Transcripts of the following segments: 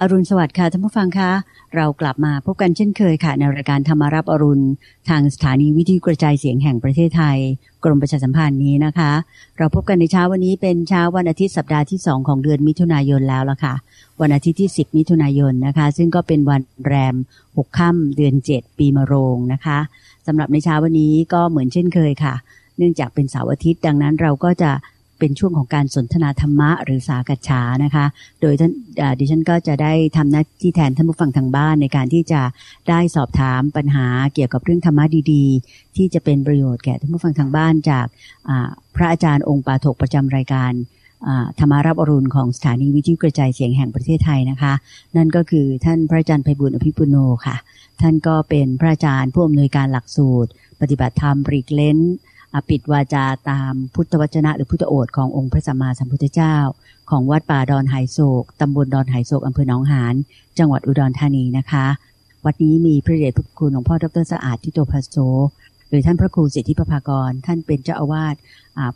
อรุณสวัสดิ์ค่ะท่านผู้ฟังคะเรากลับมาพบกันเช่นเคยค่ะ ในรายการธรรมารับอรุณ ทางสถานีวิทยุกระจายเสียงแห่งประเทศไทย กรมประชาสัมพันธ์นี้นะคะ เราพบกันในเช้าวันนี้เป็นเช้าวันอาทิตย์สัปดาห์ที่ 2 ของเดือนมิถุนายนแล้วละค่ะ วันอาทิตย์ที่ 10 มิถุนายนนะคะ ซึ่งก็เป็นวันแรม 6 ค่ำเดือน 7 ปีมะโรงนะคะสำหรับในเช้าวันนี้ก็เหมือนเช่นเคยค่ะ เนื่องจากเป็นเสาร์อาทิตย์ดังนั้นเราก็จะ เป็นช่วงของการสนทนาธรรมะหรือสากัจฉานะคะ โดยท่านดิฉันก็จะได้ทำหน้าที่แทนท่านผู้ฟังทางบ้านในการที่จะได้สอบถามปัญหาเกี่ยวกับเรื่องธรรมะดีๆ ที่จะเป็นประโยชน์แก่ท่านผู้ฟังทางบ้านจากพระอาจารย์องค์ปาถกประจำรายการธรรมารับอรุณของสถานีวิทยุกระจายเสียงแห่งประเทศไทยนะคะ นั่นก็คือท่านพระอาจารย์ไพบุญอภิปุโนค่ะ ท่านก็เป็นพระอาจารย์ผู้อำนวยการหลักสูตร ปฏิบัติธรรมปริกเลน ปิดวาจาตามพุทธวจนะ หรือพุทธโอษขององค์พระสัมมาสัมพุทธเจ้า ของวัดป่าดอนไหโศกตำบลดอนไหโศกอำเภอหนองหานจังหวัดอุดรธานีนะคะ วัดนี้มีพระเดชพระคุณหลวงพ่อดรสะอาดทิโตภัสโซหรือท่านพระครูสิทธิปภากร ท่านเป็นเจ้าอาวาส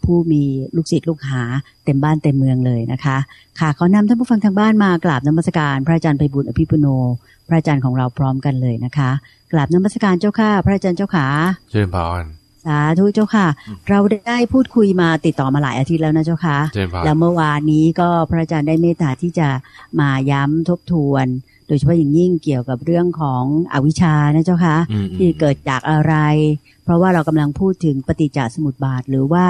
ผู้มีลูกศิษย์ลูกหาเต็มบ้านเต็มเมืองเลยนะคะ ค่ะขอนำท่านผู้ฟังทางบ้านมากราบนมัสการ พระอาจารย์ไปบุญอภิปุโน พระอาจารย์ของเราพร้อมกันเลยนะคะ กราบนมัสการเจ้าค่ะ พระอาจารย์เจ้าขาเชิญพร สาธุเจ้าค่ะ เราได้พูดคุยมาติดต่อมาหลายอาทิตย์แล้วนะเจ้าค่ะ แล้วเมื่อวานนี้ก็พระอาจารย์ได้เมตตาที่จะมาย้ำทบทวน โดยเฉพาะอย่างยิ่งเกี่ยวกับเรื่องของอวิชชานะเจ้าค่ะที่เกิดจากอะไร เพราะว่าเรากำลังพูดถึงปฏิจจสมุปบาท หรือว่า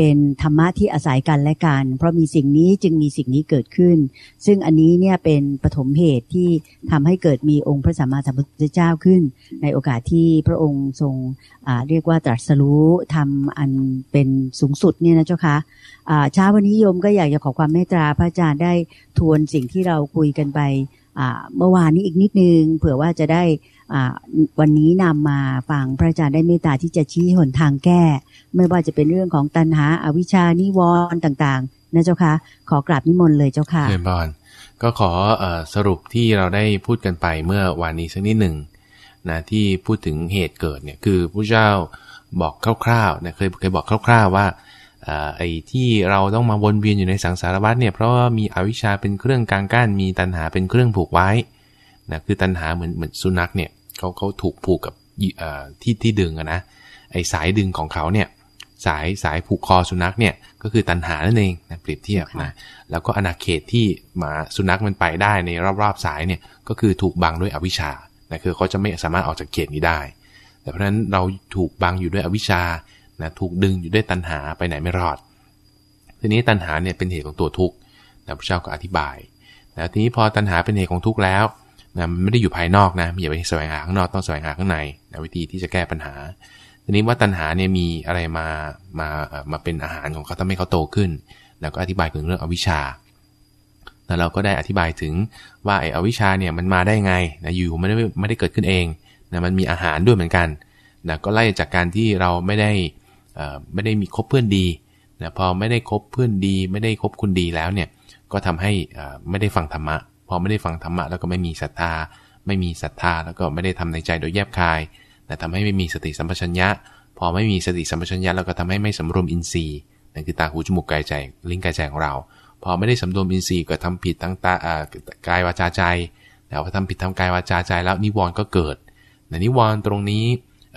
เป็นธรรมะที่อาศัยกันและกัน เพราะมีสิ่งนี้จึงมีสิ่งนี้เกิดขึ้น ซึ่งอันนี้เนี่ยเป็นปฐมเหตุที่ทำให้เกิดมีองค์พระสัมมาสัมพุทธเจ้าขึ้น ในโอกาสที่พระองค์ทรงเรียกว่าตรัสรู้ทำอันเป็นสูงสุดเนี่ยนะเจ้าคะเช้าวันนี้โยมก็อยากจะขอความเมตตาพระอาจารย์ได้ทวนสิ่งที่เราคุยกันไป เมื่อวานนี้อีกนิดนึง เผื่อว่าจะได้วันนี้นำมาฟังพระอาจารย์ได้เมตตาที่จะชี้หนทางแก้ ไม่ว่าจะเป็นเรื่องของตัณหาอาวิชานิวรณ์ต่างๆ นะเจ้าค่ะ ขอกราบนิมนต์เลยเจ้าค่ะเชิญบอลก็ขอสรุปที่เราได้พูดกันไปเมื่อวานนี้สักนิดหนึ่งนะที่พูดถึงเหตุเกิดเนี่ยคือพระเจ้าบอกคร่าวๆนะเคยเคยบอกคร่าว ๆ ว่า ไอ้ที่เราต้องมาวนเวียนอยู่ในสังสารวัฏเนี่ยเพราะว่ามีอวิชชาเป็นเครื่องกลางกั้นมีตัณหาเป็นเครื่องผูกไว้นะคือตัณหาเหมือนเหมือนสุนัขเนี่ยเขาเขาถูกผูกกับที่ที่ดึงอะนะไอสายดึงของเขาเนี่ยสายสายผูกคอสุนัขเนี่ยก็คือตันหานั่นเองนะเปรียบเทียบนะแล้วก็อนาเขตที่มาสุนัขมันไปได้ในรอบๆสายเนี่ยก็คือถูกบังด้วยอวิชชานะคือเขาจะไม่สามารถออกจากเขตนี้ได้ แต่เพราะฉะนั้นเราถูกบังอยู่ด้วยอวิชชา นะถูกดึงอยู่ด้วยตันหาไปไหนไม่รอด ทีนี้ตันหาเนี่ยเป็นเหตุของตัวทุกข์นะพระเจ้าก็อธิบายนะทีนี้พอตันหาเป็นเหตุของทุกข์แล้วนะไม่ได้อยู่ภายนอกนะอย่าไปแสวงหาข้างนอกต้องแสวงหาข้างในนะวิธีที่จะแก้ปัญหา ทีนี้ว่าตัณหาเนี่ยมีอะไรมามามาเป็นอาหารของเขาทำให้เขาโตขึ้น แล้วก็อธิบายถึงเรื่องอวิชชาแล้วเราก็ได้อธิบายถึงว่าไอ้อวิชชาเนี่ยมันมาได้ไงนะอยู่ไม่ได้ไม่ได้เกิดขึ้นเองนะมันมีอาหารด้วยเหมือนกันนะก็ไล่จากการที่เราไม่ได้ ไม่ได้มีคบเพื่อนดีนะพอไม่ได้คบเพื่อนดี ไม่ได้คบคุณดีแล้วเนี่ยก็ทำให้ไม่ได้ฟังธรรมะ พอไม่ได้ฟังธรรมะแล้วก็ไม่มีศรัทธา ไม่มีศรัทธาแล้วก็ไม่ได้ทำในใจโดยแยบคายแต่ทำให้ไม่มีสติสัมปชัญญะ พอไม่มีสติสัมปชัญญะแล้วก็ทำให้ไม่สำรวมอินทรีย์นั่นคือตาหูจมูกกายใจลิ้นกายใจของเรา พอไม่ได้สำรวมอินทรีย์ก็ทำผิดทั้งตากายวาจาใจแล้วพอทำผิดทำกายวาจาใจแล้วนิวรณ์ก็เกิดในนิวรณ์ตรงนี้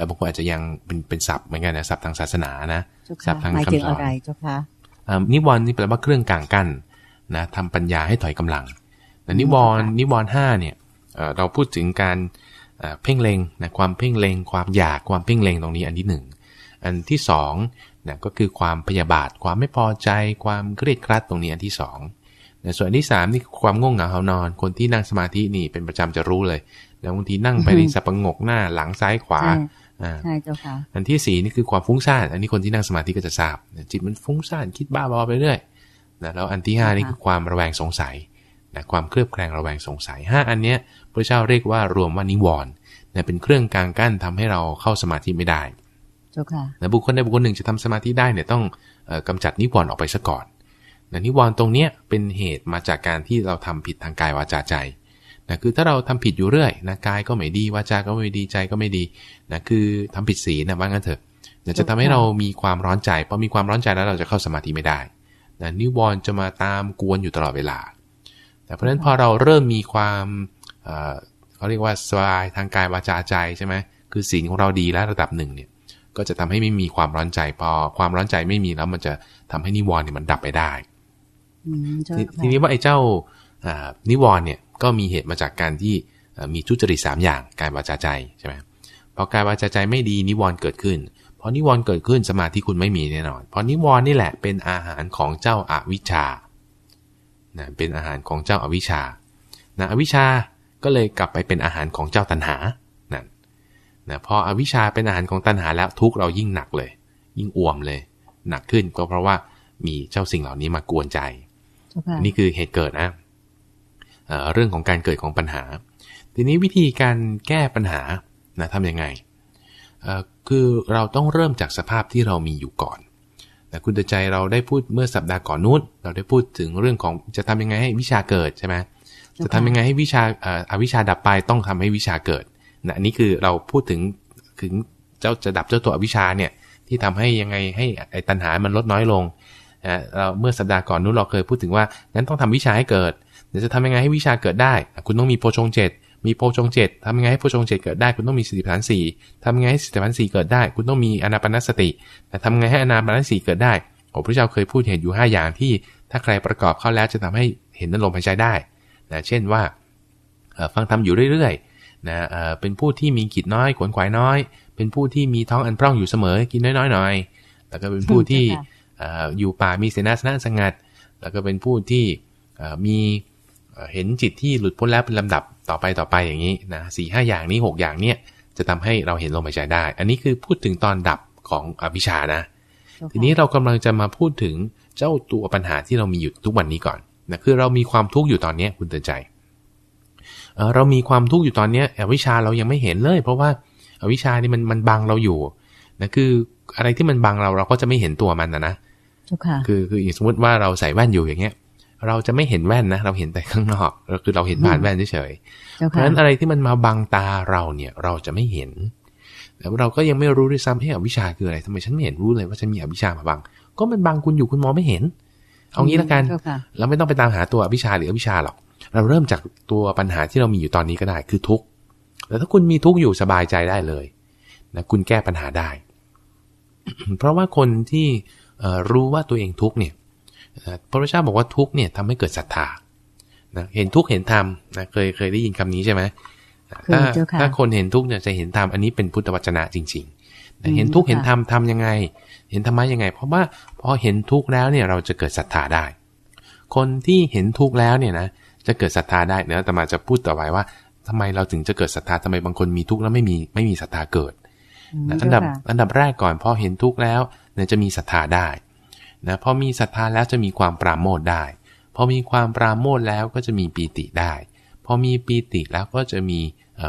บางคนอาจจะยังเป็นเป็นศัพท์เหมือนกันนะศัพท์ทางศาสนานะศัพท์ทางคำสอนอะไรเจ้าคะนิวรณ์นี่แปลว่าเครื่องกลางกั้นนะทำปัญญาให้ถอยกำลังแต่นิวรณ์นิวรณ์ห้าเนี่ยเราพูดถึงการเพ่งเล็งนะความเพ่งเล็ง ความอยากความเพ่งเล็งตรงนี้อันที่หนึ่งอันที่สองนะก็คือความพยาบาท ความไม่พอใจ ความเครียดครัดตรงนี้อันที่สองนะส่วนที่สามนี่ความง่วงเหงาเหานอน คนที่นั่งสมาธินี่เป็นประจำจะรู้เลยแล้วบางทีนั่งไปในสับปะงกหน้าหลังซ้ายขวา ใช่เจ้าค่ะอันที่สี่นี่คือความฟุ้งซ่านอันนี้คนที่นั่งสมาธิก็จะทราบจิตมันฟุ้งซ่านคิดบ้าบอไปเรื่อยนะแล้วอันที่ห้านี่คือความระแวงสงสัยนะความเครือบแคลงระแวงสงสัย5อันเนี้ยพระเจ้าเรียกว่ารวมว่านิวรณ์นะเป็นเครื่องกลางกั้นทำให้เราเข้าสมาธิไม่ได้เจ้าค่ะนะบุคคลใดบุคคลหนึ่งจะทำสมาธิได้เนี่ยต้องกำจัดนิวรณ์ออกไปซะก่อนนะนิวรณ์ตรงเนี้ยเป็นเหตุมาจากการที่เราทำผิดทางกายวาจาใจ นะคือถ้าเราทำผิดอยู่เรื่อยนะกายก็ไม่ดีวาจาก็ไม่ดีใจก็ไม่ดีนะคือทำผิดศีลนะว่างั้นเถอะจะทำให้เรามีความร้อนใจพอมีความร้อนใจแล้วเราจะเข้าสมาธิไม่ได้นะนิวรณ์จะมาตามกวนอยู่ตลอดเวลาเพราะฉะนั้นพอเราเริ่มมีความเขาเรียกว่าสบายทางกายวาจาใจใช่ไหมคือศีลของเราดีแล้วระดับหนึ่งเนี่ยก็จะทำให้ไม่มีความร้อนใจพอความร้อนใจไม่มีแล้วมันจะทำให้นิวรณ์เนี่ยมันดับไปได้ทีนี้ว่าไอ้เจ้านิวรณ์เนี่ย ก็มีเหตุมาจากการที่มีทุจริตสามอย่างกายวาจาใจใช่ไหมพอกายวาจาใจไม่ดีนิวรณ์เกิดขึ้นพอนิวรณ์เกิดขึ้นสมาธิคุณไม่มีแน่นอนเพราะนิวรณ์นี่แหละเป็นอาหารของเจ้าอาวิชชานะเป็นอาหารของเจ้าอาวิชชานะอวิชชาก็เลยกลับไปเป็นอาหารของเจ้าตัณหานั่นนะพออวิชชาเป็นอาหารของตัณหาแล้วทุกเรายิ่งหนักเลย ยิ่งอ่วมเลย หนักขึ้นก็เพราะว่ามีเจ้าสิ่งเหล่านี้มากวนใจ นี่คือเหตุเกิดนะ เรื่องของการเกิดของปัญหา ทีนี้วิธีการแก้ปัญหานะทำยังไงคือเราต้องเริ่มจากสภาพที่เรามีอยู่ก่อนแต่คุณตใจเราได้พูดเมื่อสัปดาห์ก่อนนู้นเราได้พูดถึงเรื่องของจะทำยังไงให้วิชาเกิดใช่ไหมจะทำยังไงให้วิชาอาวิชาดับไปต้องทำให้วิชาเกิดนะอันนี้คือเราพูดถึงถึงเจ้าจะดับเจ้าตัวอวิชาเนี่ยที่ทำให้ยังไงให้ไอ้ตัณหามันลดน้อยลงนะเราเมื่อสัปดาห์ก่อนนู้นเราเคยพูดถึงว่างั้นต้องทำวิชาให้เกิด เดี๋ยวจะทำยังไงให้วิชาเกิดได้ คุณต้องมีโพชงเจ็ดมีโพชงเจ็ดทำยังไงให้โพชงเจ็ดเกิดได้ คุณต้องมีสติปัฏฐานสี่ทำยังไงให้สติปัฏฐานสี่เกิดได้ คุณต้องมีอนาปนสติแต่ทำยังไงให้อนาปนสติเกิดได้โอ้พระเจ้าเคยพูดเห็นอยู่ 5 อย่างที่ถ้าใครประกอบเข้าแล้วจะทำให้เห็นนั่นลมหายใจได้นะเช่นว่าฟังธรรมอยู่เรื่อยๆนะเป็นผู้ที่มีกิจน้อยขวนขวายน้อย เป็นผู้ที่มีท้องอันพร่องอยู่เสมอกินน้อยๆหน่อยแล้วก็เป็นผู้ที่อยู่ป่ามีเสนาสนะสงัด แล้วก็เป็นผู้ที่มี เห็นจิตที่หลุดพ้นแล้วเป็นลำดับต่อไปต่อไปอย่างนี้นะสี่ห้าอย่างนี้ 6 อย่างเนี้ยจะทำให้เราเห็นลมหายใจได้ อันนี้คือพูดถึงตอนดับของอภิชานะ ทีนี้เรากำลังจะมาพูดถึงเจ้าตัวปัญหาที่เรามีอยู่ทุกวันนี้ก่อนนะคือเรามีความทุกข์อยู่ตอนนี้คุณเตือนใจเรามีความทุกข์อยู่ตอนนี้อวิชาเรายังไม่เห็นเลย เพราะว่าอวิชานี่มันมันบังเราอยู่นะคืออะไรที่มันบังเราเราก็จะไม่เห็นตัวมันนะนะคือคือสมมติว่าเราใส่แว่นอยู่อย่างเงี้ย เราจะไม่เห็นแว่นนะ เราเห็นแต่ข้างนอกเราคือเราเห็นผ่านแว่นเฉยๆเพราะฉะนั้นอะไรที่มันมาบังตาเราเนี่ยเราจะไม่เห็นแล้วเราก็ยังไม่รู้ด้วยซ้ำให้อวิชาคืออะไรทำไมฉันไม่เห็นรู้เลยว่าฉันมีอวิชามาบัง ก็มันบังคุณอยู่คุณมองไม่เห็น เอางี้ละกันเราไม่ต้องไปตามหาตัวอวิชาหรืออวิชาหรอก เราเริ่มจากตัวปัญหาที่เรามีอยู่ตอนนี้ก็ได้คือทุกข์แต่ถ้าคุณมีทุกข์อยู่สบายใจได้เลยนะคุณแก้ปัญหาได้ เพราะว่าคนที่รู้ว่าตัวเองทุกข์เนี่ย พระพุทธเจ้าบอกว่าทุกเนี่ยทำให้เกิดศรัทธานะเห็นทุกเห็นธรรมนะเคยเคยได้ยินคำนี้ใช่ไหมถ้าถ้าคนเห็นทุกเนี่ยจะเห็นธรรมอันนี้เป็นพุทธวจนะจริงๆเห็นทุกเห็นธรรมทำยังไง เห็นธรรมะยังไง เพราะว่าพอเห็นทุกแล้วเนี่ยเราจะเกิดศรัทธาได้ คนที่เห็นทุกแล้วเนี่ยนะจะเกิดศรัทธาได้เนะแต่มาจะพูดต่อไปว่าทำไมเราถึงจะเกิดศรัทธาทำไมบางคนมีทุกข์แล้วไม่มีไม่มีศรัทธาเกิดอันดับอันดับแรกก่อนพอเห็นทุกข์แล้วเนี่ยจะมีศรัทธาได้ นะพอมีศรัทธาแล้วจะมีความปราโมทได้ พอมีความปราโมทแล้วก็จะมีปีติได้ พอมีปีติแล้วก็จะมี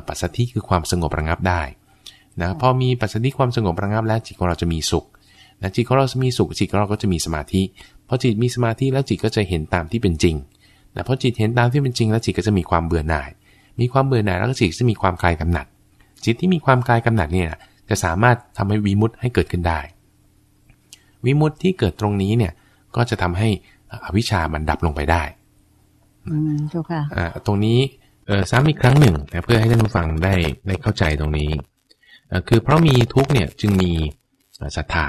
ปัสสติคือความสงบระงับได้นะพอมีปัสสติความสงบระงับแล้วจิตของเราจะมีสุขนะจิตของเราจะมีสุขจิตของเราก็จะมีสมาธิพอจิตมีสมาธิแล้วจิตก็จะเห็นตามที่เป็นจริงนะพอจิตเห็นตามที่เป็นจริงแล้วจิตก็จะมีความเบื่อหน่าย มีความเบื่อหน่ายแล้วก็จิตจะมีความคลายกำหนัด จิตที่มีความคลายกำหนัดเนี่ยจะสามารถทำให้วีมุตให้เกิดขึ้นได้ วิมุตที่เกิดตรงนี้เนี่ยก็จะทำให้อวิชามันดับลงไปได้อืมถูกค่ะอ่าตรงนี้เออซ้ำอีกครั้งหนึ่งนะเพื่อให้ท่านผู้ฟังได้ได้เข้าใจตรงนี้อคือเพราะมีทุกเนี่ยจึงมีศรัทธา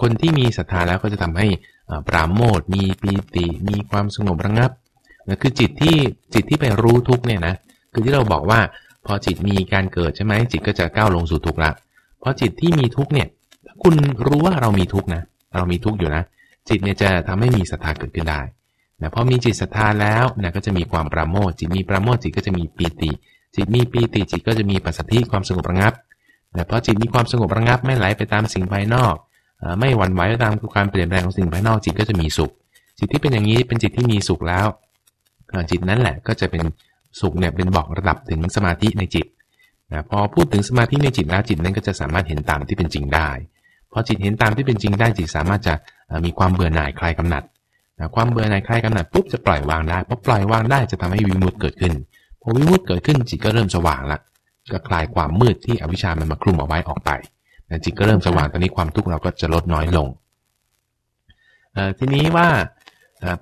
คนที่มีศรัทธาแล้วก็จะทำให้ปราโมทมีปีติมีความสงบระงับนะคือจิตที่จิตที่ไปรู้ทุกเนี่ยนะคือที่เราบอกว่าพอจิตมีการเกิดใช่ไหมจิตก็จะก้าวลงสู่ทุกละเพราะจิตที่มีทุกเนี่ย คุณรู้ว่าเรามีทุกนะ เรามีทุกอยู่นะ จิตเนี่ยจะทำให้มีศรัทธาเกิดขึ้นได้นะพอมีจิตศรัทธาแล้วนะก็จะมีความประโมทจิตมีประโมทจิตก็จะมีปีติ จิตมีปีติจิตก็จะมีปัสสติความสงบระงับนะพราะจิตมีความสงบระงับไม่ไหลไปตามสิ่งภายนอก ไม่หวั่นไหวไปตามความเปลี่ยนแปลงของสิ่งภายนอกจิตก็จะมีสุข จิตที่เป็นอย่างนี้เป็นจิตที่มีสุขแล้ว จิตนั้นแหละก็จะเป็นสุขเนี่ยเป็นบอกระดับถึงสมาธิในจิตนะพอพูดถึงสมาธิในจิตแล้วจิตนั้นก็จะสามารถเห็นตามที่เป็นจริงได้ พอจิตเห็นตามที่เป็นจริงได้จิตสามารถจะมีความเบื่อหน่ายคลายกำหนัดความเบื่อหน่ายคลายกำหนัดปุ๊บจะปล่อยวางได้พอปล่อยวางได้จะทำให้วิมุตต์เกิดขึ้นพอวิมุตต์เกิดขึ้นจิตก็เริ่มสว่างละก็คลายความมืดที่อวิชามันมาคลุมเอาไว้ออกไปจิตก็เริ่มสว่างตอนนี้ความทุกข์เราก็จะลดน้อยลงทีนี้ว่า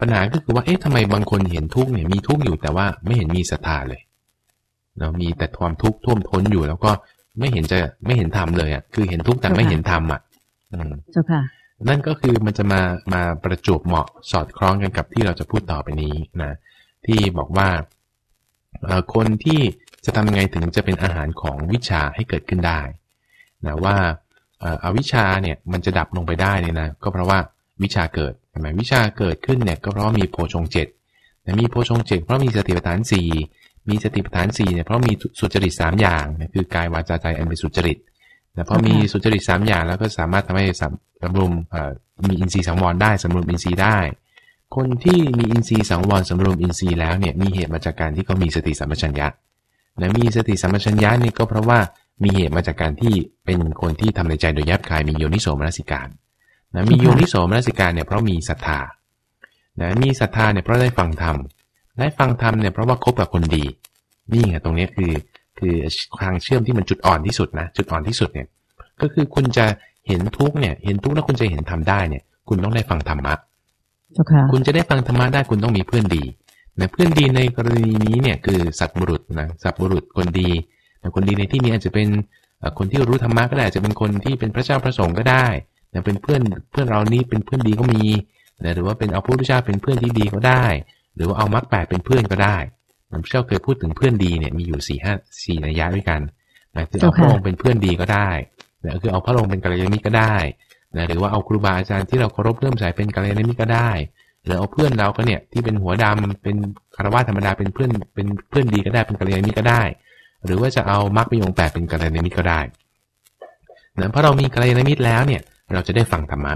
ปัญหาก็คือว่าเอ๊ะทำไมบางคนเห็นทุกข์เนี่ยมีทุกข์อยู่แต่ว่าไม่เห็นมีศรัทธาเลยเนามีแต่ความทุกข์ท่วมท้นอยู่แล้วก็ไม่เห็นจะไม่เห็นธรรมเลยอะคือเห็นทุกข์แต่ไม่เห็นธรรมอะ เจ้าค่ะ นั่นก็คือมันจะมามาประจวบเหมาะสอดคล้องกันกับที่เราจะพูดต่อไปนี้นะที่บอกว่าเอ่อคนที่จะทำยังไงถึงจะเป็นอาหารของวิชาให้เกิดขึ้นได้นะว่าเอ่ออวิชชาเนี่ยมันจะดับลงไปได้เนี่ยนะก็เพราะว่าวิชาเกิดใช่ไหมวิชาเกิดขึ้นเนี่ยก็เพราะว่ามีโพชงเจ็ดนะมีโพชงเจ็ดเพราะมีสติปัฏฐานสี่มีสติปัฏฐานสี่เนี่ยเพราะมีสุจริตสามอย่างนะคือกายวาจาใจอันเป็นสุจริต นะพอมีสุจริตสามอย่างแล้วก็สามารถทำให้สำสำรวมเอ่อมีอินทรีย์สังวรได้สำรวมอินทรีย์ได้ คนที่มีอินทรีย์สังวรสำรวมอินทรีย์แล้วเนี่ยมีเหตุมาจากการที่เขามีสติสัมปชัญญะนะมีสติสัมปชัญญะนี่ก็เพราะว่ามีเหตุมาจากการที่เป็นคนที่ทำในใจโดยแยบคายมีโยนิโสมนสิการนะมีโยนิโสมนสิการเนี่ยเพราะมีศรัทธานะมีศรัทธาเนี่ยเพราะได้ฟังธรรมได้ฟังธรรมเนี่ยเพราะว่าคบกับคนดี นี่ไงตรงเนี้ยคือ คือทางเชื่อมที่มันจุดอ่อนที่สุดนะจุดอ่อนที่สุดเนี่ยก็คือคุณจะเห็นทุกข์เนี่ยเห็นทุกข์แล้วคุณจะเห็นธรรมได้เนี่ย คุณต้องได้ฟังธรรมะเจ้าค่ะคุณจะได้ฟังธรรมะได้คุณต้องมีเพื่อนดีนะเพื่อนดีในกรณีนี้เนี่ยคือสัตบุรุษนะสัตบุรุษคนดีนะคนดีในที่นี้อาจจะเป็นเอ่อคนที่รู้ธรรมะก็ได้อาจจะเป็นคนที่เป็นพระเจ้าพระสงฆ์ก็ได้นะเป็นเพื่อนเพื่อนเรานี่เป็นเพื่อนดีก็มีนะหรือว่าเป็นเอาพระพุทธเจ้าเป็นเพื่อนที่ดีก็ได้ หรือว่าเอามรรคแปดเป็นเพื่อนก็ได้ พระพุทธเจ้าเคยพูดถึงเพื่อนดีเนี่ยมีอยู่สี่ห้าสี่นัยยะด้วยกันนะคือเอาพระองค์เป็นเพื่อนดีก็ได้นะคือเอาพระองค์เป็นกัลยาณมิตรก็ได้นะหรือว่าเอาครูบาอาจารย์ที่เราเคารพเริ่อมใส่เป็นกัลยาณมิตรก็ได้หรือเอาเพื่อนเราก็เนี่ยที่เป็นหัวดำเป็นคารวะธรรมดาเป็นเพื่อนเป็นเพื่อนดีก็ได้เป็นกัลยาณมิตรก็ได้ หรือว่าจะเอามรรคมีองค์แปดเป็นกัลยาณมิตรก็ได้นะเพราะเรามีกัลยาณมิตรแล้วเนี่ยเราจะได้ฟังธรรมะ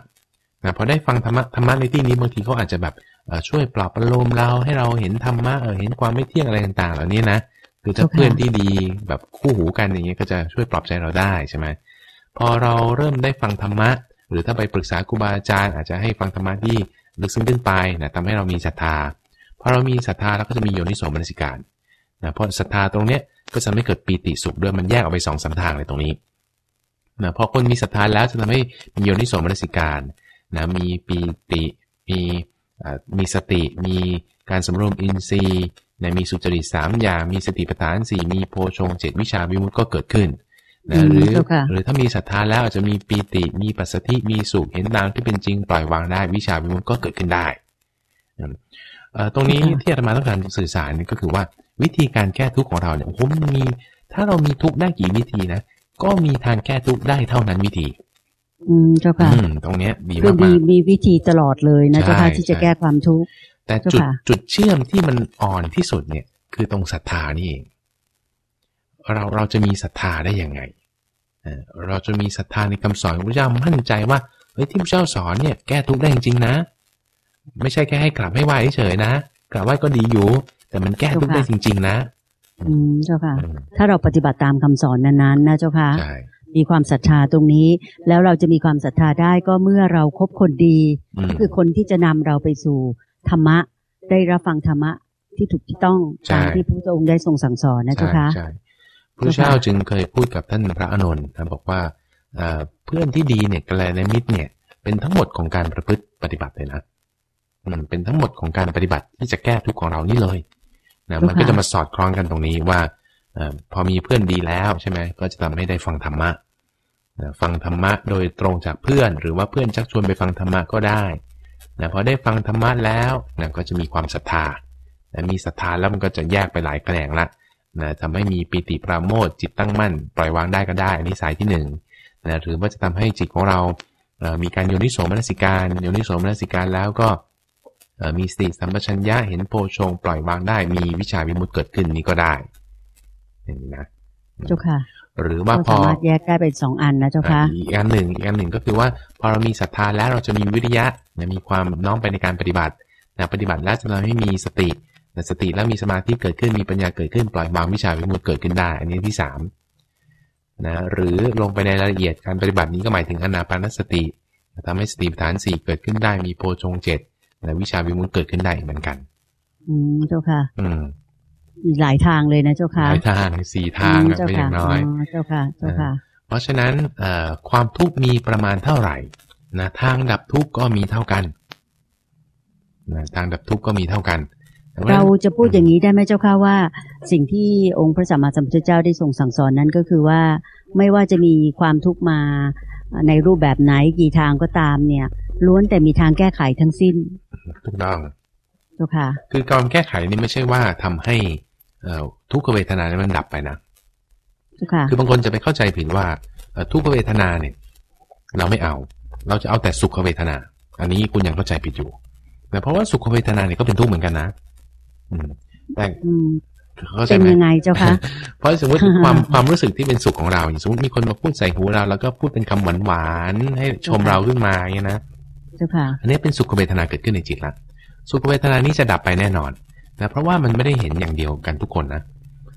นะพอได้ฟังธรรมะธรรมะในที่นี้บางทีเขาอาจจะแบบเอ่อ ช่วยปลอบประโลมเราให้เราเห็นธรรมะเออเห็นความไม่เที่ยงอะไรต่างๆ เหล่านี้นะคือถ้าเจ้าค่ะเพื่อนที่ดีแบบคู่หูกันอย่างเงี้ยก็จะช่วยปลอบใจเราได้ใช่ไหมพอเราเริ่มได้ฟังธรรมะ หรือถ้าไปปรึกษาครูบาอาจารย์ อาจจะให้ฟังธรรมะที่ลึกซึ้งขึ้นไปนะทำให้เรามีศรัทธาพอเรามีศรัทธาเราก็จะมีโยนิโสมนสิการนะเพราะศรัทธาตรงเนี้ยก็จะไม่เกิดปีติสุขด้วยมันแยกออกไปสองสามทางเลยตรงนี้นะพอคนมีศรัทธาแล้วจะทำให้มีโยนิโสมนสิการนะมีปีติมี มีสติ มีการสำรวมอินทรีย์นะมีสุจริตสามอย่าง มีสติปัฏฐานสี่มีโพชงเจ็ดวิชาวิมุตติก็เกิดขึ้นอืนะมหรือเจ้าค่ะหรือถ้ามีศรัทธาแล้วอาจจะมีปีติ มีปัสสติ มีสุข เห็นตามที่เป็นจริง ปล่อยวางได้ วิชาวิมุตติก็เกิดขึ้นได้อืมเอ่อตรงนี้ค่ะที่อาตมาต้องการสื่อสารนี่ก็คือว่าวิธีการแก้ทุกข์ของเราเนี่ยโอ้โหมันมี ถ้าเรามีทุกข์ได้กี่วิธีนะ ก็มีทางแก้ทุกข์ได้เท่านั้นวิธี อืมเจ้าค่ะอืมตรงเนี้ยดีคือมากมีๆมีวิธีตลอดเลยนะใช่เจ้าค่ะที่จะใช่แก้ความทุกข์แต่เจ้าจุดค่ะจุดเชื่อมที่มันอ่อนที่สุดเนี่ย คือตรงศรัทธานี่เองเราเราจะมีศรัทธาได้ยังไงเอ่อเราจะมีศรัทธาในคำสอนของพระเจ้ามั่นใจว่าเฮ้ยที่พระเจ้าสอนเนี่ยแก้ทุกข์ได้จริงๆนะ ไม่ใช่แค่ให้กราบให้ไหว้เฉยๆนะกราบไหว้ก็ดีอยู่ แต่มันแก้ทุกข์ได้จริง ๆ นะ อืมเจ้าค่ะอืมถ้าเราปฏิบัติตามคำสอนนั้นๆนะเจ้าค่ะใช่ มีความศรัทธาตรงนี้ แล้วเราจะมีความศรัทธาได้ก็เมื่อเราครบคนดีอืมคือคนที่จะนำเราไปสู่ธรรมะ ได้รับฟังธรรมะที่ถูกที่ต้องใช่ตามที่พระพุทธองค์ได้ทรงสั่งสอนนะเจ้าค่ะใช่พระเจ้าจึงเคยพูดกับท่านพระอานนท์นะบอกว่าเอ่อเพื่อนที่ดีเนี่ยกัลยาณมิตรเนี่ย เป็นทั้งหมดของการประพฤติปฏิบัติเลยนะอืมเป็นทั้งหมดของการปฏิบัติที่จะแก้ทุกข์ของเรานี่เลยนะมันก็จะมาสอดคล้องกันตรงนี้ว่าเออ พอมีเพื่อนดีแล้วใช่ไหมก็จะทำให้ได้ฟังธรรมะฟังธรรมะโดยตรงจากเพื่อน หรือว่าเพื่อนชักชวนไปฟังธรรมะก็ได้นะพอได้ฟังธรรมะแล้วนะก็จะมีความศรัทธานะมีศรัทธาแล้วมันก็จะแยกไปหลายแขนงละนะทำให้มีปีติปราโมทย์จิตตั้งมั่น ปล่อยวางได้ก็ได้อันนี้สายที่หนึ่งนะหรือว่าจะทำให้จิตของเรามีการโยนิโสมนสิการโยนิโสมนสิการแล้วก็มีสติสัมปชัญญะเห็นโพชงปล่อยวางได้มีวิชาวิมุตติเกิดขึ้นนี้ก็ได้ อย่างนี้นะเจ้าค่ะ หรือว่าก็พอสามารถแยกได้เป็นสองอันนะเจ้าค่ะอะอีกอันหนึ่งอีกอันหนึ่งก็คือว่าพอเรามีศรัทธาแล้วเราจะมีวิริยะนะมีความน้อมไปในการปฏิบัตินะปฏิบัติแล้วจะทำให้มีสตินะสติแล้วมีสมาธิเกิดขึ้นมีปัญญาเกิดขึ้นปล่อยวางวิชาวิมุตติเกิดขึ้นได้ อันนี้ที่สามนะหรือลงไปในรายละเอียดการปฏิบัตินี้ก็หมายถึงอนาปานสติทำให้สติปัฏฐานสี่เกิดขึ้นได้มีโพชงเจ็ดนะวิชาวิมุตติเกิดขึ้นได้อีกเหมือนกัน อืมเจ้าค่ะ อืม อีกหลายทางเลยนะเจ้าหค่ะลายทางสี่ทางอืมอะเจ้าเป็นอค่ะย่างน้อยเจ้าค่ะเจ้าค่ะ เพราะฉะนั้นเอ่อความทุกข์มีประมาณเท่าไหร่นะทางดับทุกข์ก็มีเท่ากันนะทางดับทุกข์ก็มีเท่ากันแต่ว่เราจะพูดอย่างนี้ได้ไหมเจ้าค่ะว่า สิ่งที่องค์พระสัมมาสัมพุทธเจ้าได้ทรงสั่งสอนนั้นก็คือว่าไม่ว่าจะมีความทุกข์มาในรูปแบบไหนกี่ทางก็ตามเนี่ย ล้วนแต่มีทางแก้ไขทั้งสิ้นถูกต้องเจ้าค่ะ คือการแก้ไขนี่ไม่ใช่ว่าทำให้เอ่อ ทุกขเวทนานั้นมันดับไปนะเจ้าค่ะคือบางคนจะไปเข้าใจผิดว่าเอ่อทุกขเวทนาเนี่ย เราไม่เอา เราจะเอาแต่สุขเวทนา อันนี้คุณยังเข้าใจผิดอยู่แต่เพราะว่าสุขเวทนาเนี่ยก็เป็นทุกข์เหมือนกันนะ อืม แต่อืมเข้าใจเป็นไหมยังไงเจ้าคะเพราะสมมติความความรู้สึกที่เป็นสุขของเราอย่างสมมติมีคนมาพูดใส่หูเรา แล้วก็พูดเป็นคำหวานหวานๆให้ชมเราขึ้นมาอย่างเงี้ยนะเจ้าค่ะ อันนี้เป็นสุขเวทนาเกิดขึ้นในจิตละสุขเวทนานี้จะดับไปแน่นอน นะเพราะว่ามันไม่ได้เห็นอย่างเดียวกันทุกคนนะ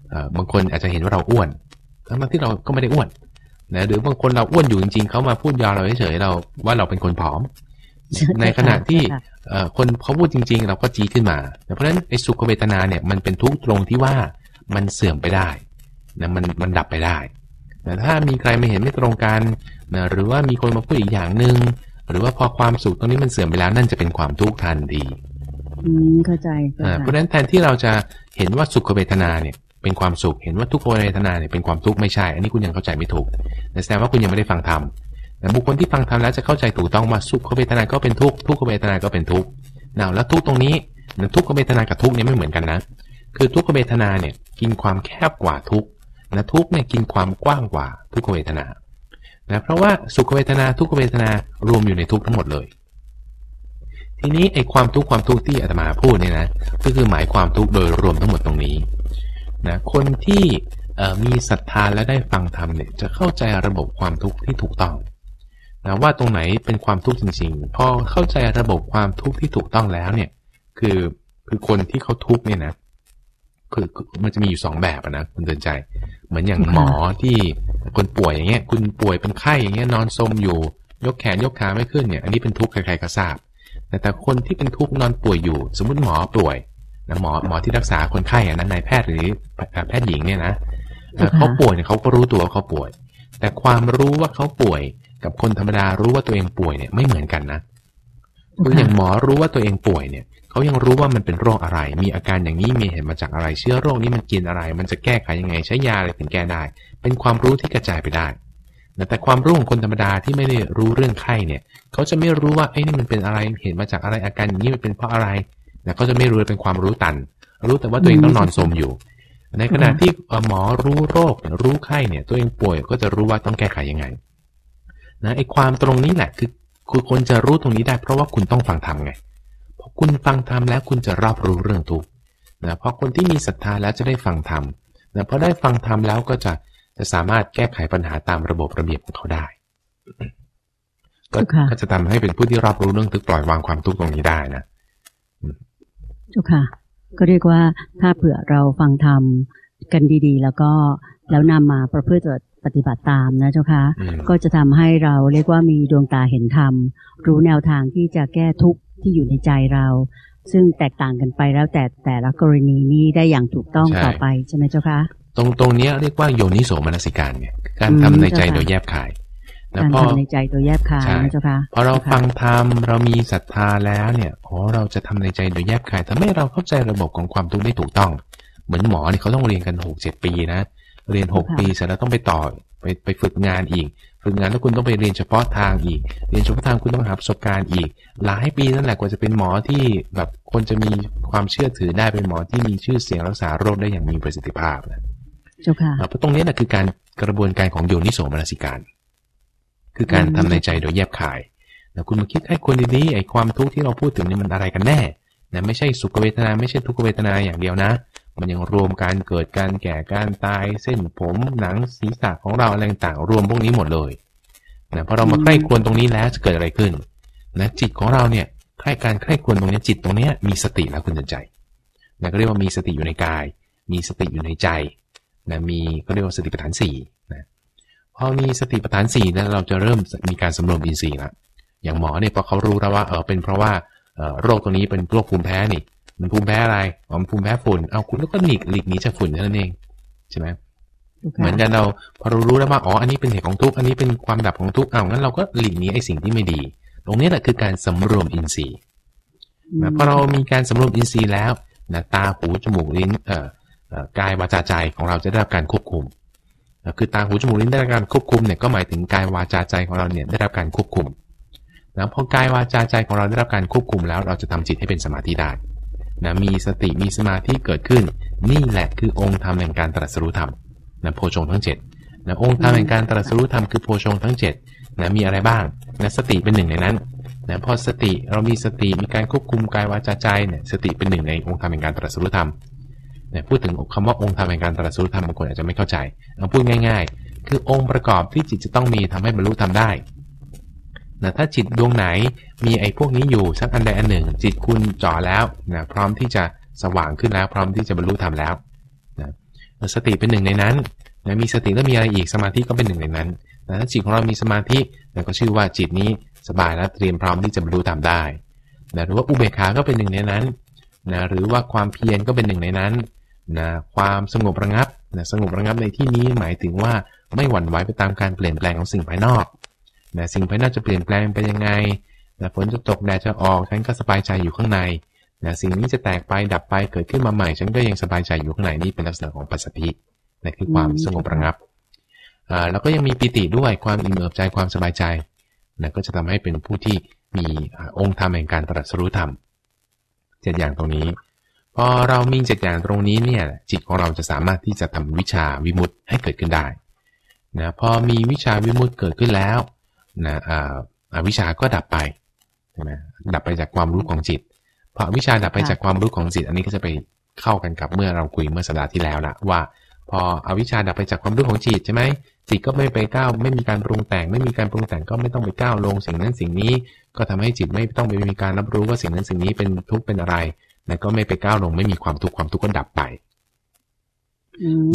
เอ่อบางคนอาจจะเห็นว่าเราอ้วนทั้งๆที่เราก็ไม่ได้อ้วนนะหรือบางคนเราอ้วนอยู่จริงๆเขามาพูดยอเราเฉยๆเราว่าเราเป็นคนผอม ในขณะที่เอ่อคนเขาพูดจริง ๆ เราก็จีดขึ้นมา เพราะฉะนั้นไอ้สุขเวทนาเนี่ยมันเป็นทุกข์ตรงที่ว่ามันเสื่อมไปได้นะมันมันดับไปได้แต่ถ้ามีใครไม่เห็นไม่ตรงกันนะหรือว่ามีคนมาพูดอีกอย่างหนึ่งหรือว่าพอความสุขตรงนี้มันเสื่อมไปแล้วนั่นจะเป็นความทุกข์ทันที อืมเข้าใจเจ้าอ่าค่ะเพราะฉะนั้นแทนที่เราจะเห็นว่าสุขเวทนาเนี่ยเป็นความสุข เห็นว่าทุกขเวทนาเนี่ยเป็นความทุกข์ไม่ใช่ อันนี้คุณยังเข้าใจไม่ถูกแต่แสดงว่าคุณยังไม่ได้ฟังธรรมแต่บุคคลที่ฟังธรรมแล้วจะเข้าใจถูกต้องว่าสุขเวทนาก็เป็นทุกข์ทุกขเวทนาก็เป็นทุกข์นะแล้วทุกข์ตรงนี้นะทุกขเวทนากับทุกข์เนี่ยไม่เหมือนกันนะ คือทุกขเวทนาเนี่ยกินความแคบกว่าทุกข์นะทุกข์เนี่ยกินความกว้างกว่าทุกขเวทนานะเพราะว่าสุขเวทนาทุกขเวทนารวมอยู่ในทุกข์ทั้งหมดเลย ทีนี้ไอ้ความทุกข์ความทุกข์ที่อาตมาพูดเนี่ยนะก็คือหมายความทุกข์โดยรวมทั้งหมดตรงนี้นะคนที่มีศรัทธาและได้ฟังธรรมเนี่ยจะเข้าใจระบบความทุกข์ที่ถูกต้องนะว่าตรงไหนเป็นความทุกข์จริงๆ พอเข้าใจระบบความทุกข์ที่ถูกต้องแล้วเนี่ย คือคือคนที่เขาทุกข์เนี่ยนะคือมันจะมีอยู่สองแบบนะคุณเตือนใจ เหมือนอย่างหมอที่คนป่วยอย่างเงี้ย คุณป่วยเป็นไข้อย่างเงี้ยนอนซมอยู่ ยกแขนยกขาไม่ขึ้นเนี่ย อันนี้เป็นทุกข์ใครๆก็ทราบ แต่แต่คนที่เป็นทุกข์นอนป่วยอยู่ สมมติหมอป่วยนะหมอหมอที่รักษาคนไข้อะนั้นนายแพทย์หรือแพทย์หญิงเนี่ยนะเอ่อค่ะเขาป่วยเนี่ยเขาก็รู้ตัวว่าเขาป่วย แต่ความรู้ว่าเขาป่วย กับคนธรรมดารู้ว่าตัวเองป่วยเนี่ยไม่เหมือนกันนะคืออย่างหมอรู้ว่าตัวเองป่วยเนี่ยเขายังรู้ว่ามันเป็นโรคอะไร มีอาการอย่างนี้มีเหตุมาจากอะไร เชื้อโรคนี้มันกินอะไร มันจะแก้ไขยังไงใช้ยาอะไรถึงแก้ได้ เป็นความรู้ที่กระจายไปได้ นะแต่ความรู้ของคนธรรมดาที่ไม่ได้รู้เรื่องไข้เนี่ย เขาจะไม่รู้ว่าไอ้ยนี่มันเป็นอะไรเหตุมาจากอะไรอาการอย่างนี้มันเป็นเพราะอะไรนะเขาจะไม่รู้เป็นความรู้ตัน รู้แต่ว่าตัวเองต้องนอนสมอยู่ ในขณะที่เอ่อหมอรู้โรคเนี่ยรู้ไข้เนี่ย ตัวเองป่วยก็จะรู้ว่าต้องแก้ไขยังไงนะไอ้ความตรงนี้แหละคือคือคนจะรู้ตรงนี้ได้ เพราะว่าคุณต้องฟังธรรมไงพอคุณฟังธรรมแล้วคุณจะรับรู้เรื่องทุกข์นะเพราะคนที่มีศรัทธาแล้วจะได้ฟังธรรมนะพอได้ฟังธรรมแล้วก็จะ จะสามารถแก้ไขปัญหาตามระบบระเบียบของเขาได้ ก็ค่ะก็จะทำให้เป็นผู้ที่รับรู้เรื่องทุกข์ปล่อยวางความทุกข์ตรงนี้ได้นะเจ้าค่ะ ก็เรียกว่าถ้าเผื่อเราฟังธรรมกันดีๆ แล้วก็แล้วนำมาประพฤติปฏิบัติตามนะเจ้าค่ะอืมก็จะทำให้เราเรียกว่ามีดวงตาเห็นธรรม รู้แนวทางที่จะแก้ทุกข์ที่อยู่ในใจเรา ซึ่งแตกต่างกันไปแล้วแต่แต่ละกรณีนี้ได้อย่างถูกต้องใช่ต่อไปใช่ไหมเจ้าคะ ตรงตรงเนี้ยเรียกว่าโยนิโสมนสิการไงการอืมทำในใจเจ้าค่ะโดยแยบคายนะการพอทำในใจโดยแยบคายใช่นะเจ้าค่ะพอเราจ้ค่ะฟังธรรมเรามีศรัทธาแล้วเนี่ยอ๋อเราจะทำในใจโดยแยบคายทำให้เราเข้าใจระบบของความทุกข์ได้ถูกต้อง เหมือนหมอเนี่ยเขาต้องเรียนกันหกเจ็ดปีนะ เรียนหกค่ะปีเสร็จแล้วต้องไปต่อไปไปฝึกงานอีก ฝึกงานแล้วคุณต้องไปเรียนเฉพาะทางอีก เรียนเฉพาะทางคุณต้องหาประสบการณ์อีก หลายปีนั่นแหละกว่าจะเป็นหมอที่แบบคนจะมีความเชื่อถือได้เป็นหมอที่มีชื่อเสียงรักษาโรคได้อย่างมีประสิทธิภาพนะ เจ้าค่ะอ่าเพราะตรงนี้นะคือการกระบวนการของโยนิโสมนสิการ คือการอืมทำในใจโดยแยบคายนะคุณมาคิดให้คนดีๆไอ้ความทุกข์ที่เราพูดถึงนี่มันอะไรกันแน่นะไม่ใช่สุขเวทนาไม่ใช่ทุกขเวทนาอย่างเดียวนะ มันยังรวมการเกิดการแก่การตาย เส้นผมหนังศีรษะของเราอะไรต่างๆรวมพวกนี้หมดเลยนะพอเรามาใคร่ครวญตรงนี้แล้วจะเกิดอะไรขึ้นนะจิตของเราเนี่ยใคร่การใคร่ครวญตรงเนี้ยจิตตรงเนี้ยมีสติแล้วคุณสนใจนะก็เรียกว่ามีสติอยู่ในกาย มีสติอยู่ในใจ นะมีก็เรียกว่าสติปัฏฐานสี่นะพอมีสติปัฏฐานสี่นะเราจะเริ่มมีการสำรวมอินทรีย์ละอย่างหมอเนี่ยพอเขารู้แล้วว่าเออเป็นเพราะว่าเอ่อโรคตัวนี้เป็นโรคภูมิแพ้นี่ มันภูมิแพ้อะไรอ๋อมันภูมิแพ้ฝุ่นเอาคุณก็หลีกหลีกหนีจากฝุ่นเท่านั้นเองใช่ไหมจ้าค่ะเหมือนกันเราพอเรารู้แล้วว่าอ๋ออันนี้เป็นเหตุของทุกข์อันนี้เป็นความดับของทุกข์เอางั้นเราก็หลีกหนีไอ้สิ่งที่ไม่ดี ตรงนี้แหละคือการสำรวมอินทรีย์นะพอเรามีการสำรวมอินทรีย์แล้วนะตาหูจมูกลิ้นเอ่อ กายวาจาใจของเราจะได้รับการควบคุม คือตาหูจมูกลิ้นได้รับการควบคุมเนี่ยก็หมายถึงกายวาจาใจของเราเนี่ยได้รับการควบคุมนะพอกายวาจาใจของเราได้รับการควบคุมแล้ว เราจะทำจิตให้เป็นสมาธิได้นะมีสติมีสมาธิเกิดขึ้น นี่แหละคือองค์ธรรมแห่งการตรัสรู้ธรรมนะโพชงทั้ง7นะองค์ธรรมแห่งการตรัสรู้ธรรมคือโพชงทั้ง7นะมีอะไรบ้างนะสติเป็นหนึ่งในนั้นนะพอสติเรามีสติมีการควบคุมกายวาจาใจเนี่ยสติเป็นหนึ่งในองค์ธรรมแห่งการตรัสรู้ธรรม เนี่ยพูดถึงคำว่าองค์ธรรมแห่งการตรัสรู้ธรรมบางคนอาจจะไม่เข้าใจเอาพูดง่าย ๆ คือองค์ประกอบที่จิตจะต้องมีทำให้บรรลุธรรมได้นะถ้าจิตดวงไหนมีไอ้พวกนี้อยู่สักอันใดอันหนึ่ง จิตคุณจ่อแล้วนะพร้อมที่จะสว่างขึ้นแล้ว พร้อมที่จะบรรลุธรรมแล้วนะสติเป็นหนึ่งในนั้นนะมีสติแล้วมีอะไรอีกสมาธิก็เป็นหนึ่งในนั้นนะถ้าจิตของเรามีสมาธินะก็ชื่อว่าจิตนี้สบายแล้วเตรียมพร้อมที่จะบรรลุธรรมได้นะหรือว่าอุเบกขาก็เป็นหนึ่งในนั้นนะหรือว่าความเพียรก็เป็นหนึ่งในนั้น นะความสงบระงับนะสงบระงับในที่นี้หมายถึงว่าไม่หวั่นไหวไปตามการเปลี่ยนแปลงของสิ่งภายนอกนะสิ่งภายนอกจะเปลี่ยนแปลงไปยังไงนะฝนจะตกแดดจะออกฉันก็สบายใจอยู่ข้างในนะสิ่งนี้จะแตกไปดับไปเกิดขึ้นมาใหม่ ฉันก็ยังสบายใจอยู่ข้างในนี่เป็นลักษณะของปัสสตินะคือความสงบระงับอ่าแล้วก็ยังมีปิติด้วยความอิ่มเอิบใจความสบายใจนะก็จะทำให้เป็นผู้ที่มีองค์ธรรมแห่งการตรัสรู้ธรรมเจ็ดอย่างตรงนี้ พอเรามีเจ็ดอย่างตรงนี้เนี่ยจิตของเราจะสามารถที่จะทำวิชาวิมุตต์ให้เกิดขึ้นได้นะพอมีวิชาวิมุตต์เกิดขึ้นแล้วนะอ่าวิชาก็ดับไปใช่ไหมดับไปจากความรู้ของจิตพอวิชาดับไปจากความรู้ของจิต อันนี้ก็จะไปเข้ากันกับเมื่อเราคุยเมื่อสัปดาห์ที่แล้วละว่า พออวิชาดับไปจากความรู้ของจิตใช่ไหมจิตก็ไม่ไปก้าวไม่มีการปรุงแต่ง ไม่มีการปรุงแต่งก็ไม่ต้องไปก้าวลงสิ่งนั้นสิ่งนี้ ก็ทำให้จิตไม่ต้องไปมีการรับรู้ว่าสิ่งนั้นสิ่งนี้เป็นทุกข์เป็นอะไร แล้วก็ไม่ไปก้าวลงไม่มีความทุกข์ความทุกข์ก็ดับไป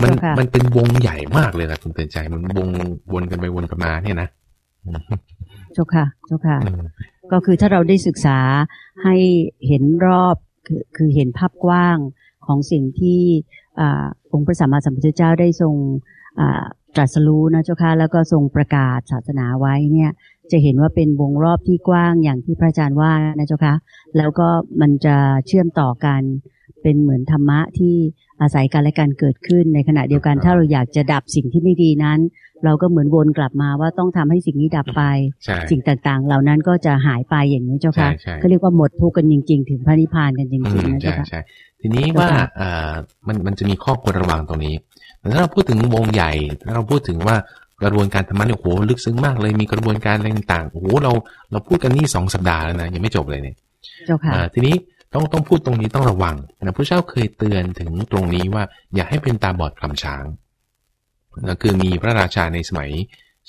มันมันเป็นวงใหญ่มากเลยนะคุณเตือนใจ มันวงวนกันไปวนกันมาเนี่ยนะเจ้าค่ะ เจ้าค่ะ ก็คือถ้าเราได้ศึกษาให้เห็นรอบคือคือเห็นภาพกว้างของสิ่งที่องค์พระสัมมาสัมพุทธเจ้าได้ทรงตรัสรู้นะเจ้าค่ะแล้วก็ทรงประกาศศาสนาไว้เนี่ย จะเห็นว่าเป็นวงรอบที่กว้างอย่างที่พระอาจารย์ว่านะเจ้าค่ะแล้วก็มันจะเชื่อมต่อกันเป็นเหมือนธรรมะที่อาศัยกันและการเกิดขึ้นในขณะเดียวกัน ถ้าเราอยากจะดับสิ่งที่ไม่ดีนั้น เราก็เหมือนวนกลับมาว่าต้องทำให้สิ่งนี้ดับไป สิ่งต่างๆ เหล่านั้นก็จะหายไปอย่างนี้เจ้าค่ะก็เรียกว่าหมดทุกข์กันจริง ๆ ถึงพระนิพพานกันจริงๆนะเจ้าค่ะทีนี้ว่าอ่ามันมันจะมีข้อควรระวังตรงนี้ถ้าเราพูดถึงวงใหญ่ถ้าเราพูดถึงว่า กระบวนการธรรมะเนี่ยโหลึกซึ้งมากเลยมีกระบวนการอะไรต่างๆโอ้โหเราเราพูดกันนี่สองสัปดาห์แล้วนะยังไม่จบเลยเนี่ยเจ้าค่ะทีนี้ต้องต้องพูดตรงนี้ต้องระวังนะพระเจ้าเคยเตือนถึงตรงนี้ว่า อย่าให้เป็นตาบอดคลำช้างนะคือมีพระราชาในสมัย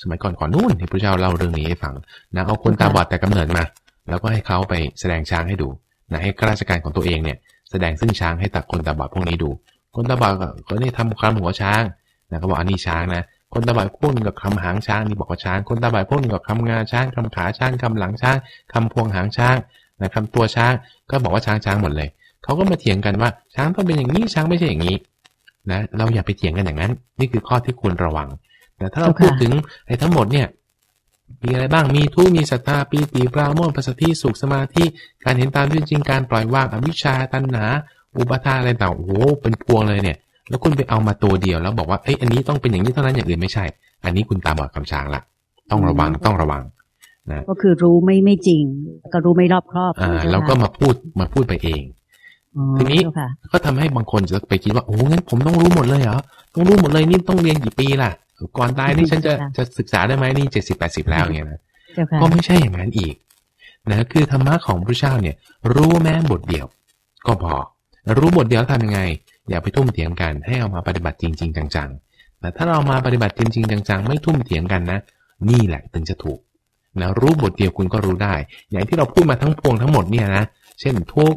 สมัยก่อนก่อนนู่นที่พระเจ้าเล่าเรื่องนี้ให้ฟังนะเอาคนตาบอดแต่กำเนิดมา แล้วก็ให้เขาไปแสดงช้างให้ดูนะให้ข้าราชการของตัวเองเนี่ย แสดงซึ่งช้างให้ตักคนตาบอดพวกนี้ดู คนตาบอดก็นี่ทำคำหัวช้างนะเขาบอกอันนี้ช้างนะ คนตาบอดพวกนึงกับคำหางช้างนี่บอกว่าช้าง คนตาบอดพวกนึงกับคำงาช้างคำขาช้างคำหลังช้างคำพวงหางช้างนะคำตัวช้างก็บอกว่าช้างช้างหมดเลยเขาก็มาเถียงกันว่าช้างต้องเป็นอย่างนี้ช้างไม่ใช่อย่างนี้นะเราอย่าไปเถียงกันอย่างนั้น นี่คือข้อที่ควรระวังแต่ถ้าเราพูดถึงไอ้ทั้งหมดเนี่ยมีอะไรบ้าง มีทุมีศรัทธาปีติปราโมทปัสสติสุขสมาธิ การเห็นตามจริง การปล่อยวางอวิชชาตัณหา อุปทานอะไรต่างโอ้โห เป็นพวงเลยเนี่ย แล้วคุณไปเอามาตัวเดียวแล้วบอกว่าเอ้ยอันนี้ต้องเป็นอย่างนี้เท่านั้นอย่างอื่นไม่ใช่ อันนี้คุณตาบอดคำช้างละต้องระวังต้องระวังนะก็คือรู้ไม่ไม่จริง ก็รู้ไม่รอบครอบอ่าแล้วก็มาพูดมาพูดไปเองทีนี้ก็ทำให้บางคนจะไปคิดว่าโอ้งั้นผมต้องรู้หมดเลยเหรอต้องรู้หมดเลยนี่ต้องเรียนกี่ปีล่ะ ก่อนตายนี่ฉันจะจะศึกษาได้ไหมนี่เจ็ดสิบแปดสิบแล้วเงี้ยนะก็ไม่ใช่อย่างนั้นอีกนะคือธรรมะของพระเจ้าเนี่ย รู้แม้บทเดียว ก็พอ รู้บทเดียวทำยังไง อย่าไปทุ่มเถียงกันให้เอามาปฏิบัติจริง ๆ จังๆแต่ถ้าเรามาปฏิบัติจริงๆจังๆ ไม่ทุ่มเถียงกันนะ นี่แหละถึงจะถูกนะรู้บทเดียวคุณก็รู้ได้ อย่างที่เราพูดมาทั้งพวงทั้งหมดเนี่ยนะ เช่นทุก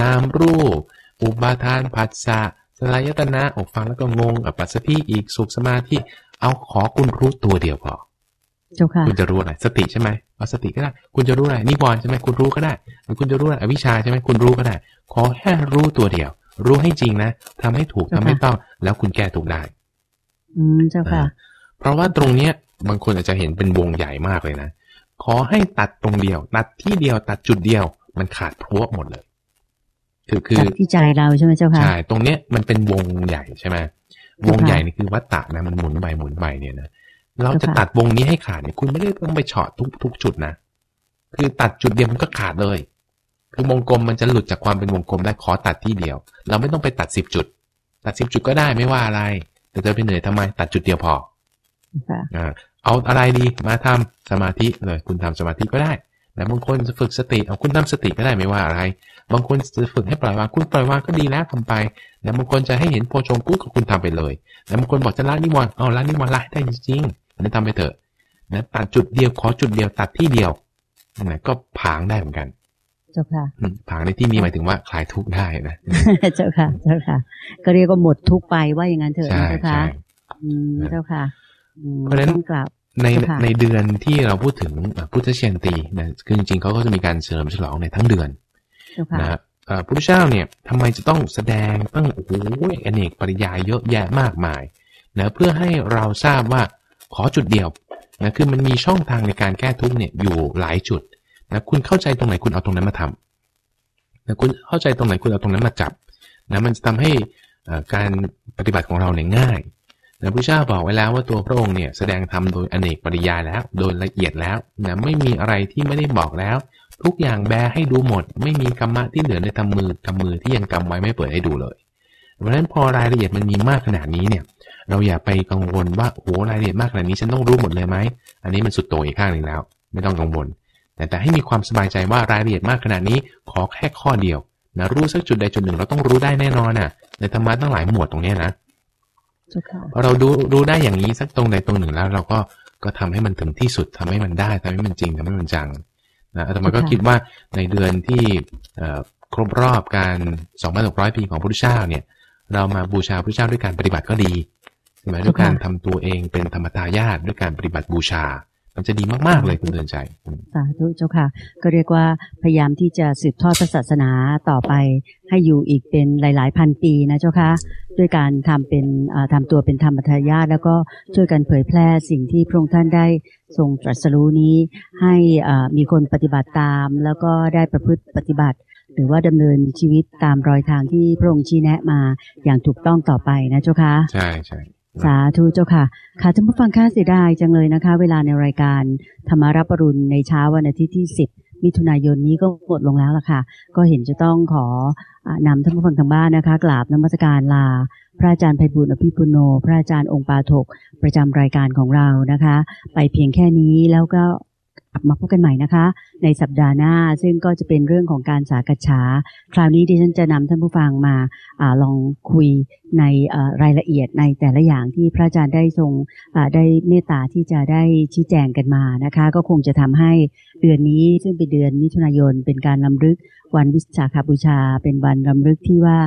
นามรูป อุปาทานผัสสะสลายตนะอกฟังแล้วก็งงปัสสติอีกสุขสมาธิเอาขอคุณรู้ตัวเดียวพอคุณจะรู้อะไรสติใช่ไหมเอาสติก็ได้ คุณจะรู้อะไรนิวรณ์ใช่ไหมคุณรู้ก็ได้หรือคุณจะรู้อะไรอวิชชาใช่ไหมคุณรู้ก็ได้ ขอแค่รู้ตัวเดียว รู้ให้จริงนะทำให้ถูกทำให้ต้อง แล้วคุณแก้ถูกได้ อืมเจ้าค่ะ เพราะว่าตรงเนี้ยบางคนอาจจะเห็นเป็นวงใหญ่มากเลยนะ ขอให้ตัดตรงเดียว ตัดที่เดียวตัดจุดเดียว มันขาดพรวบหมดเลย คือคือตัดที่ใจเราใช่ไหมเจ้าค่ะใช่ตรงเนี้ยมันเป็นวงใหญ่ใช่ไหมวงใหญ่นี่คือวัตตะนะมันหมุนไปหมุนไปเนี่ยนะเราจะตัดวงนี้ให้ขาดเนี่ยคุณไม่ได้ต้องไปเฉาะทุกทุกจุดนะคือตัดจุดเดียวมันก็ขาดเลย คือวงกลมมันจะหลุดจากความเป็นวงกลมได้ขอตัดที่เดียว เราไม่ต้องไปตัดสิบจุด ตัดสิบจุดก็ได้ไม่ว่าอะไร แต่เธอไปเหนื่อยทำไมตัดจุดเดียวพอค่ะอ่าเอาอะไรดีมาทำสมาธิเลยคุณทำสมาธิก็ได้แต่บางคนจะฝึกสติเอาคุณทำสติก็ได้ไม่ว่าอะไร บางคนจะฝึกให้ปล่อยวางคุณปล่อยวางก็ดีแล้วทำไปแต่บางคนจะให้เห็นโพชงปุ๊บก็คุณทำไปเลยแต่บางคนบอกจะละนิวรณ์เอาละนิวรณ์ละให้ได้จริงๆอันนี้ทำไปเถอะนะตัดจุดเดียวขอจุดเดียวตัดที่เดียวนะก็ผางได้เหมือนกัน เจ้าค่ะอืมผางในที่นี้หมายถึงว่าคลายทุกข์ได้นะเจ้าค่ะ เจ้าค่ะ ก็เรียกว่าหมดทุกข์ไปว่าอย่างนั้นเถอะใช่นะเจ้าค่ะใช่อืมเจ้าค่ะอืมเพราะฉะนั้นต้องกราบในค่ะในเดือนที่เราพูดถึงอะพุทธเชียนตีนะคือจริงๆเขาก็จะมีการเฉลิมฉลองในทั้งเดือนเจ้าค่ะนะฮะเอ่อพระพุทธเจ้าเนี่ยทำไมจะต้องแสดงตั้งโอ้โหอเนกปริยายเยอะแยะมากมายนะเพื่อให้เราทราบว่าขอจุดเดียวนะคือมันมีช่องทางในการแก้ทุกข์เนี่ยอยู่หลายจุด นะคุณเข้าใจตรงไหนคุณเอาตรงนั้นมาทำนะคุณเข้าใจตรงไหนคุณเอาตรงนั้นมาจับนะมันจะทำให้การปฏิบัติของเราเนี่ยง่ายนะพระพุทธเจ้าบอกไว้แล้วว่าตัวพระองค์เนี่ยแสดงธรรมโดยอเนกปริยายแล้ว โดยละเอียดแล้วนะไม่มีอะไรที่ไม่ได้บอกแล้ว ทุกอย่างแบให้ดูหมด ไม่มีกรรมะที่เหลือในทำมือกำมือที่ยังกำไว้ไม่เปิดให้ดูเลยเพราะฉะนั้นพอรายละเอียดมันมีมากขนาดนี้เนี่ย เราอย่าไปกังวลว่าโอ้รายละเอียดมากขนาดนี้ฉันต้องรู้หมดเลยไหมอันนี้มันสุดโต่งอีกข้างหนึ่งแล้ว ไม่ต้องกังวล แต่แต่ให้มีความสบายใจว่ารายละเอียดมากขนาดนี้ขอแค่ข้อเดียวนะรู้สักจุดใดจุดหนึ่งเราต้องรู้ได้แน่นอนน่ะ ในธรรมะตั้งหลายหมวดตรงเนี้ยนะเจ้าค่ะพอเราดูรู้ได้อย่างนี้สักตรงใดตรงหนึ่งแล้ว เราก็ก็ทำให้มันถึงที่สุดทำให้มันได้ทำให้มันจริงทำให้มันจังนะอาตมาก็ค่ะคิดว่าในเดือนที่เอ่อครบรอบการ2,600 ปีของพระพุทธเจ้าเนี่ย เรามาบูชาพระพุทธเจ้าด้วยการปฏิบัติก็ดีใช่ไหมด้วยการทำตัวเองเป็นธรรมทายาทด้วยการปฏิบัติบูชา มันจะดีมาก ๆ เลยคุณเดินใจอืมสาธุเจ้าค่ะ ก็เรียกว่าพยายามที่จะสืบทอดพระศาสนาต่อไป ให้อยู่อีกเป็นหลาย ๆ พันปีนะเจ้าค่ะ ด้วยการทำเป็นอ่าทำตัวเป็นธรรมทายาทแล้วก็ช่วยกันเผยแพร่สิ่งที่พระองค์ท่านได้ทรงตรัสรู้นี้ ให้อ่ามีคนปฏิบัติตาม แล้วก็ได้ประพฤติปฏิบัติ หรือว่าดำเนินชีวิตตามรอยทางที่พระองค์ชี้แนะมาอย่างถูกต้องต่อไปนะเจ้าค่ะ ใช่ใช่ สาธุเจ้าค่ะ ค่ะท่านผู้ฟังค่าเสียดายจังเลยนะคะ เวลาในรายการธรรมารับปรุณในเช้าวันอาทิตย์ที่ 10 มิถุนายนนี้ก็หมดลงแล้วล่ะค่ะ ก็เห็นจะต้องขอนำท่านผู้ฟังทางบ้านนะคะกราบนมัสการลา พระอาจารย์ไพบุญอภิปุโน พระอาจารย์องค์ปาถกประจำรายการของเรานะคะ ไปเพียงแค่นี้แล้วก็ กลับมาพบกันใหม่นะคะ ในสัปดาห์หน้าซึ่งก็จะเป็นเรื่องของการสากฉาคราวนี้ดิฉันจะนำท่านผู้ฟังมาอาลองคุยในรายละเอียดในแต่ละอย่างที่พระอาจารย์ได้ทรงได้เมตตาที่จะได้ชี้แจงกันมานะคะ ก็คงจะทำให้เดือนนี้ซึ่งเป็นเดือนมิถุนายนเป็นการลำลึกวันวิสาขบูชา เป็นวันลำลึกที่ว่า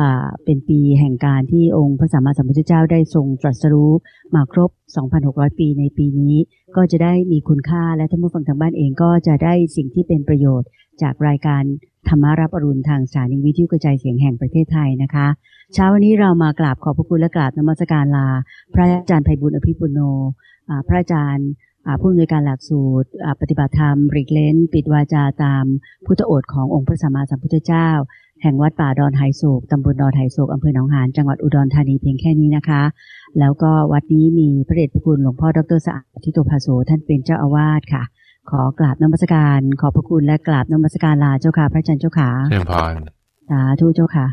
อ่าเป็นปีแห่งการที่องค์พระสัมมาสัมพุทธเจ้าได้ทรงตรัสรู้มาครบ 2,600 ปีในปีนี้ ก็จะได้มีคุณค่าและท่านผู้ฟังทางบ้านเองก็จะได้สิ่งที่เป็นประโยชน์ จากรายการธรรมารับอรุณทางสถานีวิทยุกระจายเสียงแห่งประเทศไทยนะคะ เช้าวันนี้เรามากราบขอบพระคุณและกราบนมัสการลา พระอาจารย์ไพบุญอภิปุโนพระอาจารย์ผู้อำนวยการหลักสูตรปฏิบัติธรรมริกเลนปิดวาจาตามพุทธโอษขององค์พระสัมมาสัมพุทธเจ้า แห่งวัดป่าดอนไหโศกตำบลดอนไหโศกอำเภอหนองหานจังหวัดอุดรธานีเพียงแค่นี้นะคะ แล้วก็วัดนี้มีพระเดชพระคุณหลวงพ่อดรสะอาดทิโตภาโสท่านเป็นเจ้าอาวาสค่ะ ขอกราบนมัสการ ขอบพระคุณและกราบนมัสการลาเจ้าค่ะ พระอาจารย์เจ้าค่ะเชิญพรสาธุเจ้าค่ะ